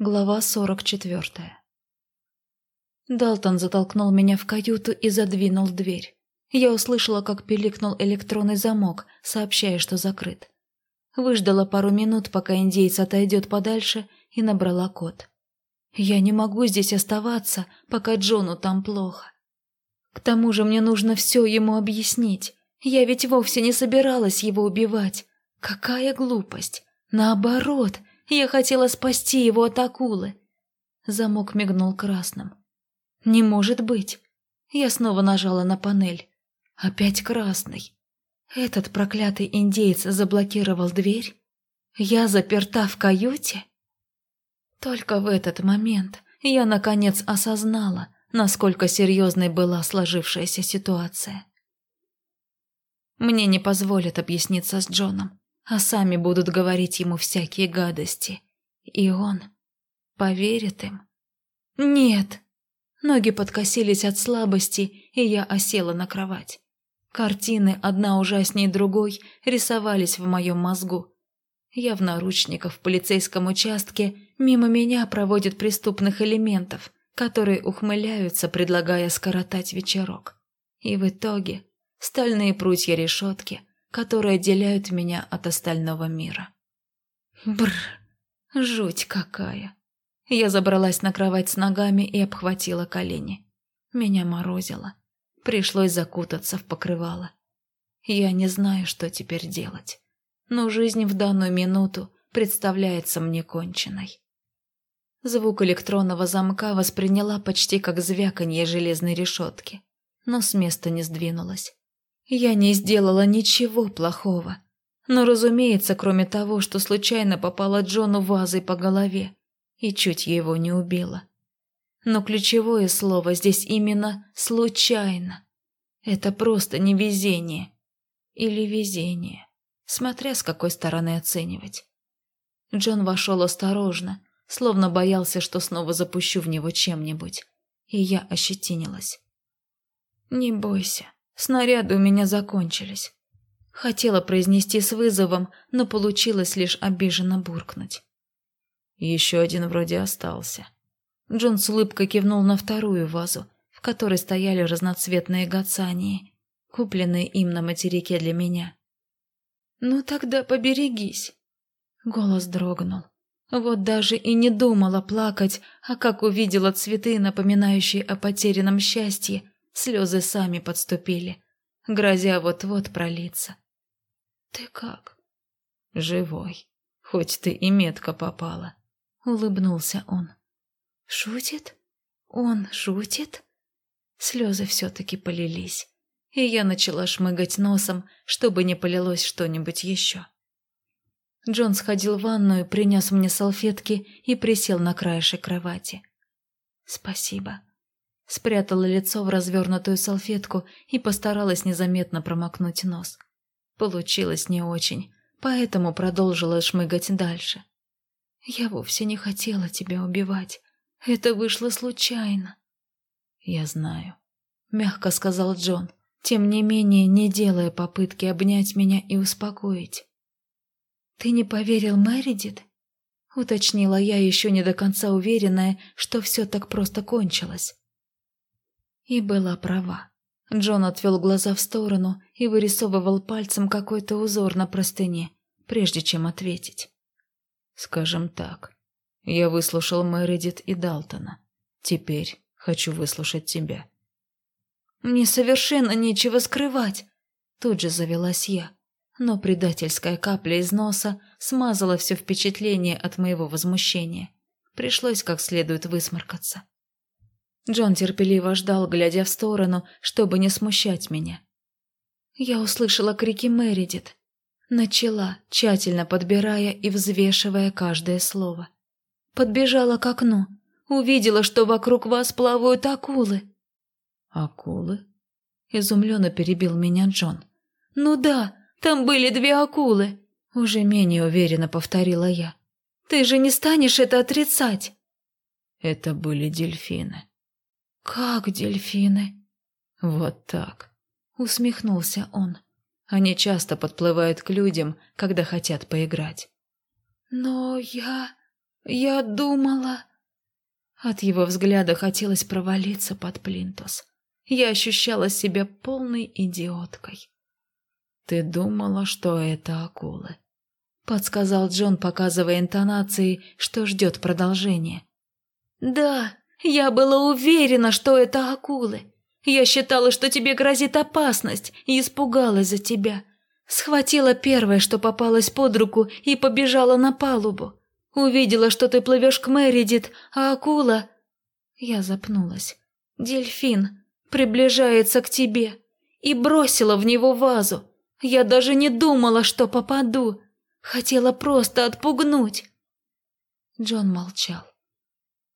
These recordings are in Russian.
Глава сорок четвертая. Далтон затолкнул меня в каюту и задвинул дверь. Я услышала, как пиликнул электронный замок, сообщая, что закрыт. Выждала пару минут, пока индейец отойдет подальше, и набрала код. Я не могу здесь оставаться, пока Джону там плохо. К тому же мне нужно все ему объяснить. Я ведь вовсе не собиралась его убивать. Какая глупость. Наоборот, я хотела спасти его от акулы. Замок мигнул красным. Не может быть. Я снова нажала на панель. Опять красный. Этот проклятый индеец заблокировал дверь? Я заперта в каюте? Только в этот момент я наконец осознала, насколько серьезной была сложившаяся ситуация. Мне не позволят объясниться с Джоном а сами будут говорить ему всякие гадости. И он поверит им. Нет. Ноги подкосились от слабости, и я осела на кровать. Картины, одна ужаснее другой, рисовались в моем мозгу. Я в наручниках в полицейском участке, мимо меня проводят преступных элементов, которые ухмыляются, предлагая скоротать вечерок. И в итоге стальные прутья решетки – которые отделяют меня от остального мира. Бр, жуть какая. Я забралась на кровать с ногами и обхватила колени. Меня морозило. Пришлось закутаться в покрывало. Я не знаю, что теперь делать. Но жизнь в данную минуту представляется мне конченной. Звук электронного замка восприняла почти как звяканье железной решетки, но с места не сдвинулась. Я не сделала ничего плохого. Но, разумеется, кроме того, что случайно попала Джону вазой по голове и чуть его не убила. Но ключевое слово здесь именно «случайно». Это просто невезение. Или везение, смотря с какой стороны оценивать. Джон вошел осторожно, словно боялся, что снова запущу в него чем-нибудь, и я ощетинилась. «Не бойся, Снаряды у меня закончились. Хотела произнести с вызовом, но получилось лишь обиженно буркнуть. Еще один вроде остался. Джон с улыбкой кивнул на вторую вазу, в которой стояли разноцветные гацании, купленные им на материке для меня. «Ну тогда поберегись». Голос дрогнул. Вот даже и не думала плакать, а как увидела цветы, напоминающие о потерянном счастье, Слезы сами подступили, грозя вот-вот пролиться. «Ты как?» «Живой, хоть ты и метко попала», — улыбнулся он. «Шутит? Он шутит?» Слезы все-таки полились, и я начала шмыгать носом, чтобы не полилось что-нибудь еще. Джон сходил в ванную, принес мне салфетки и присел на краешек кровати. «Спасибо», Спрятала лицо в развернутую салфетку и постаралась незаметно промокнуть нос. Получилось не очень, поэтому продолжила шмыгать дальше. «Я вовсе не хотела тебя убивать. Это вышло случайно». «Я знаю», — мягко сказал Джон, тем не менее не делая попытки обнять меня и успокоить. «Ты не поверил Мэридит?» — уточнила я, еще не до конца уверенная, что все так просто кончилось. И была права. Джон отвел глаза в сторону и вырисовывал пальцем какой-то узор на простыне, прежде чем ответить. «Скажем так, я выслушал Мэридит и Далтона. Теперь хочу выслушать тебя». «Мне совершенно нечего скрывать», — тут же завелась я. Но предательская капля из носа смазала все впечатление от моего возмущения. Пришлось как следует высморкаться. Джон терпеливо ждал, глядя в сторону, чтобы не смущать меня. Я услышала крики Мэридит. Начала, тщательно подбирая и взвешивая каждое слово. Подбежала к окну. Увидела, что вокруг вас плавают акулы. «Акулы?» — изумленно перебил меня Джон. «Ну да, там были две акулы», — уже менее уверенно повторила я. «Ты же не станешь это отрицать?» Это были дельфины. «Как дельфины?» «Вот так», — усмехнулся он. «Они часто подплывают к людям, когда хотят поиграть». «Но я...» Я думала...» От его взгляда хотелось провалиться под плинтус. Я ощущала себя полной идиоткой. «Ты думала, что это акулы?» — подсказал Джон, показывая интонацией, что ждет продолжения. «Да, я была уверена, что это акулы. Я считала, что тебе грозит опасность, и испугалась за тебя. Схватила первое, что попалось под руку, и побежала на палубу. Увидела, что ты плывешь к Мэридит, а акула...» Я запнулась. «Дельфин приближается к тебе» и бросила в него вазу. Я даже не думала, что попаду. Хотела просто отпугнуть. Джон молчал.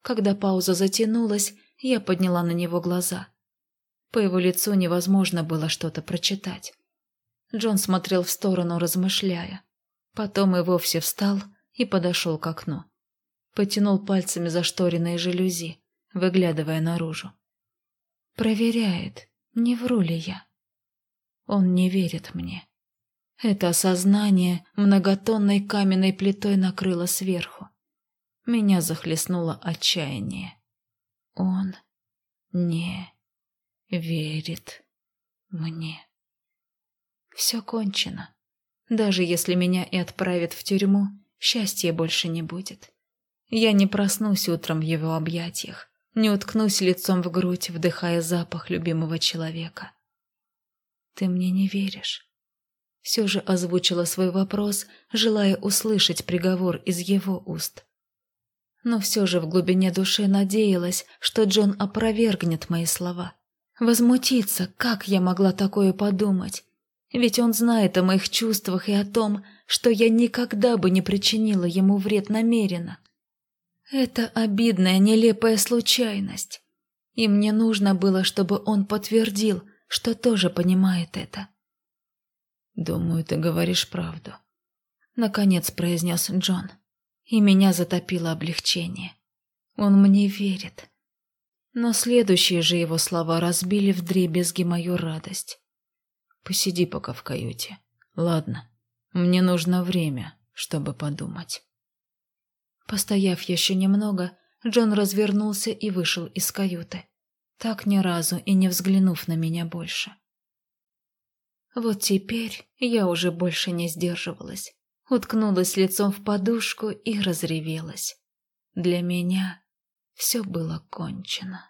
Когда пауза затянулась, я подняла на него глаза. По его лицу невозможно было что-то прочитать. Джон смотрел в сторону, размышляя. Потом и вовсе встал и подошел к окну. Потянул пальцами за шторенные жалюзи, выглядывая наружу. Проверяет, не вру ли я. Он не верит мне. Это осознание многотонной каменной плитой накрыло сверху. Меня захлестнуло отчаяние. Он не верит мне. Все кончено. Даже если меня и отправят в тюрьму, счастья больше не будет. Я не проснусь утром в его объятиях, не уткнусь лицом в грудь, вдыхая запах любимого человека. Ты мне не веришь? все же озвучила свой вопрос, желая услышать приговор из его уст. Но все же в глубине души надеялась, что Джон опровергнет мои слова. Возмутиться, как я могла такое подумать? Ведь он знает о моих чувствах и о том, что я никогда бы не причинила ему вред намеренно. Это обидная, нелепая случайность. И мне нужно было, чтобы он подтвердил, что тоже понимает это. «Думаю, ты говоришь правду», — наконец произнес Джон. И меня затопило облегчение. Он мне верит. Но следующие же его слова разбили вдребезги мою радость. «Посиди пока в каюте. Ладно, мне нужно время, чтобы подумать». Постояв еще немного, Джон развернулся и вышел из каюты, так ни разу и не взглянув на меня больше. Вот теперь я уже больше не сдерживалась. Уткнулась лицом в подушку и разревелась. Для меня все было кончено.